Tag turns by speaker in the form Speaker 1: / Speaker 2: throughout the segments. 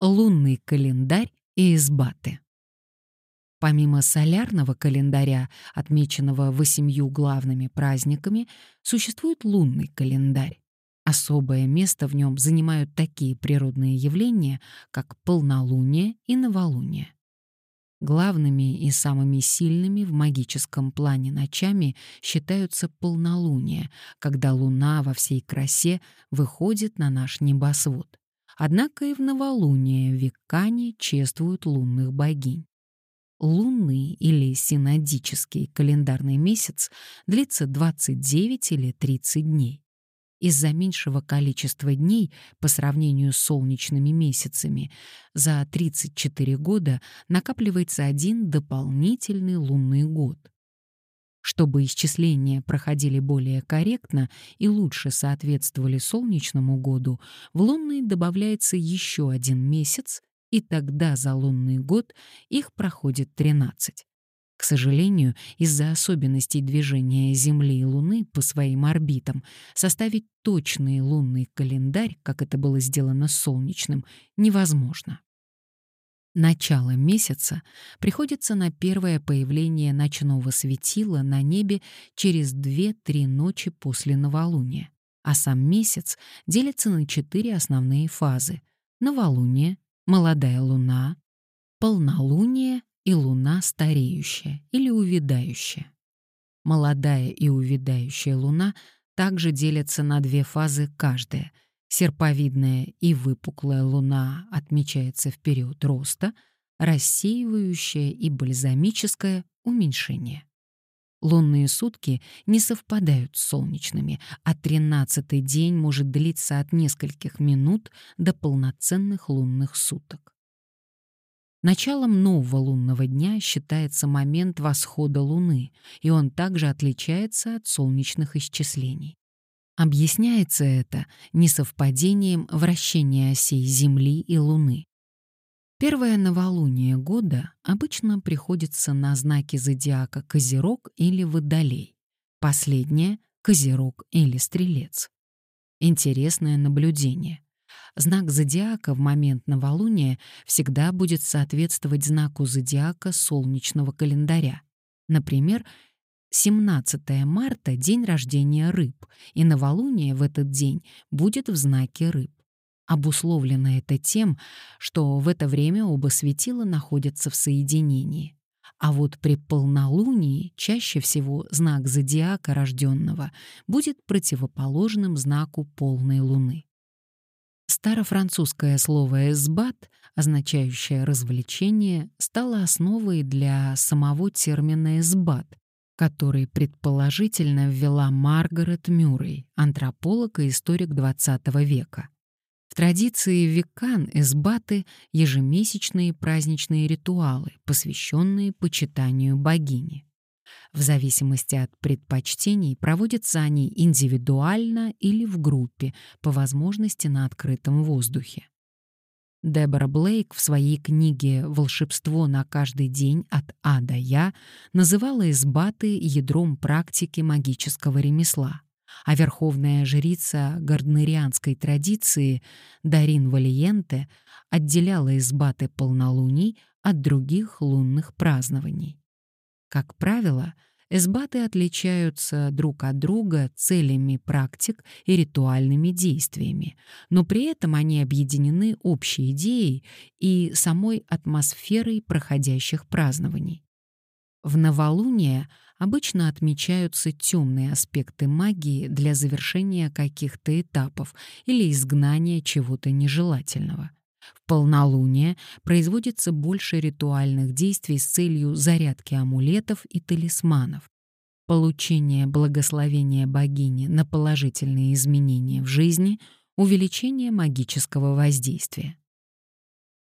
Speaker 1: Лунный календарь и избаты. Помимо солярного календаря, отмеченного восемью главными праздниками, существует лунный календарь. Особое место в нем занимают такие природные явления, как полнолуние и новолуние. Главными и самыми сильными в магическом плане ночами считаются полнолуния, когда луна во всей красе выходит на наш небосвод. Однако и в новолуние векане чествуют лунных богинь. Лунный или синодический календарный месяц длится 29 или 30 дней. Из-за меньшего количества дней по сравнению с солнечными месяцами за 34 года накапливается один дополнительный лунный год. Чтобы исчисления проходили более корректно и лучше соответствовали солнечному году, в лунный добавляется еще один месяц, и тогда за лунный год их проходит 13. К сожалению, из-за особенностей движения Земли и Луны по своим орбитам составить точный лунный календарь, как это было сделано с солнечным, невозможно. Начало месяца приходится на первое появление ночного светила на небе через 2-3 ночи после новолуния, а сам месяц делится на четыре основные фазы — новолуние, молодая луна, полнолуние и луна стареющая или увядающая. Молодая и увядающая луна также делятся на две фазы каждая — Серповидная и выпуклая луна отмечается в период роста, рассеивающее и бальзамическое — уменьшение. Лунные сутки не совпадают с солнечными, а тринадцатый день может длиться от нескольких минут до полноценных лунных суток. Началом нового лунного дня считается момент восхода Луны, и он также отличается от солнечных исчислений. Объясняется это несовпадением вращения осей Земли и Луны. Первое новолуние года обычно приходится на знаки зодиака Козерог или Водолей, последнее — Козерог или Стрелец. Интересное наблюдение. Знак зодиака в момент новолуния всегда будет соответствовать знаку зодиака солнечного календаря. Например, 17 марта — день рождения рыб, и новолуние в этот день будет в знаке рыб. Обусловлено это тем, что в это время оба светила находятся в соединении. А вот при полнолунии чаще всего знак зодиака рожденного будет противоположным знаку полной луны. Старофранцузское слово «эсбат», означающее «развлечение», стало основой для самого термина «эсбат», который предположительно ввела Маргарет Мюррей, антрополог и историк XX века. В традиции векан эсбаты — ежемесячные праздничные ритуалы, посвященные почитанию богини. В зависимости от предпочтений проводятся они индивидуально или в группе, по возможности на открытом воздухе. Дебора Блейк в своей книге «Волшебство на каждый день от А до Я» называла избаты ядром практики магического ремесла, а верховная жрица гарднерианской традиции Дарин Валиенте отделяла избаты полнолуний от других лунных празднований. Как правило, Эсбаты отличаются друг от друга целями практик и ритуальными действиями, но при этом они объединены общей идеей и самой атмосферой проходящих празднований. В новолуние обычно отмечаются темные аспекты магии для завершения каких-то этапов или изгнания чего-то нежелательного. В полнолуние производится больше ритуальных действий с целью зарядки амулетов и талисманов, получения благословения богини на положительные изменения в жизни, увеличения магического воздействия.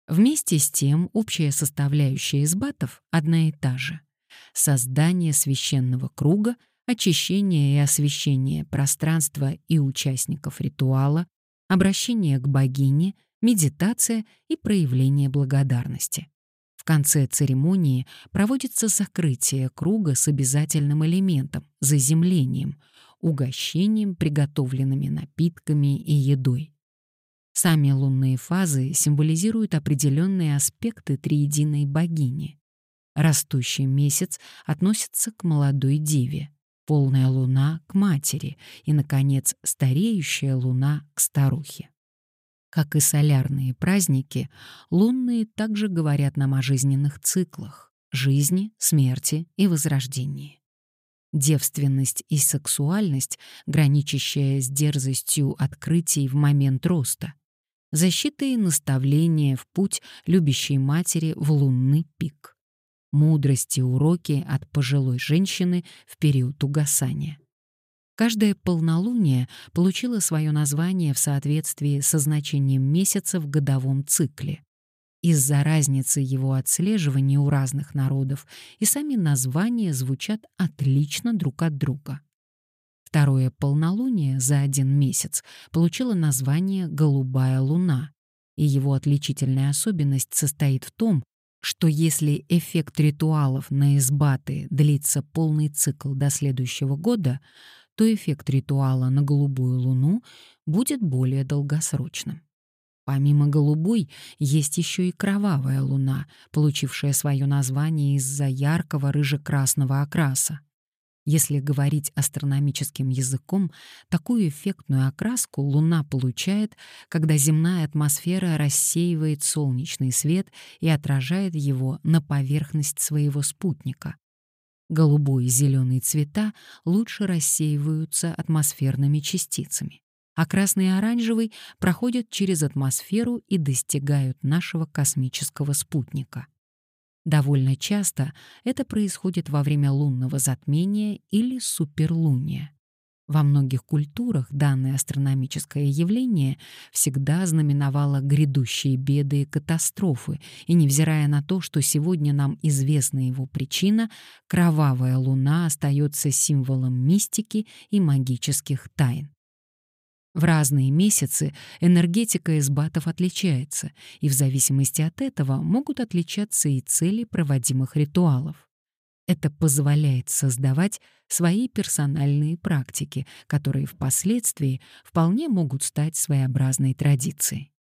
Speaker 1: Вместе с тем общая составляющая избатов одна и та же — создание священного круга, очищение и освещение пространства и участников ритуала, обращение к богине, медитация и проявление благодарности. В конце церемонии проводится закрытие круга с обязательным элементом — заземлением, угощением, приготовленными напитками и едой. Сами лунные фазы символизируют определенные аспекты триединой богини. Растущий месяц относится к молодой деве, полная луна — к матери и, наконец, стареющая луна — к старухе. Как и солярные праздники, лунные также говорят нам о жизненных циклах — жизни, смерти и возрождении. Девственность и сексуальность, граничащая с дерзостью открытий в момент роста. Защита и наставление в путь любящей матери в лунный пик. Мудрости уроки от пожилой женщины в период угасания. Каждое полнолуние получило свое название в соответствии со значением месяца в годовом цикле. Из-за разницы его отслеживания у разных народов и сами названия звучат отлично друг от друга. Второе полнолуние за один месяц получило название «Голубая луна», и его отличительная особенность состоит в том, что если эффект ритуалов на избаты длится полный цикл до следующего года, то эффект ритуала на голубую луну будет более долгосрочным. Помимо голубой, есть еще и кровавая луна, получившая свое название из-за яркого рыже-красного окраса. Если говорить астрономическим языком, такую эффектную окраску Луна получает, когда земная атмосфера рассеивает солнечный свет и отражает его на поверхность своего спутника. Голубой и зеленый цвета лучше рассеиваются атмосферными частицами, а красный и оранжевый проходят через атмосферу и достигают нашего космического спутника. Довольно часто это происходит во время лунного затмения или суперлуния. Во многих культурах данное астрономическое явление всегда знаменовало грядущие беды и катастрофы, и невзирая на то, что сегодня нам известна его причина, кровавая луна остается символом мистики и магических тайн. В разные месяцы энергетика эсбатов отличается, и в зависимости от этого могут отличаться и цели проводимых ритуалов. Это позволяет создавать свои персональные практики, которые впоследствии вполне могут стать своеобразной традицией.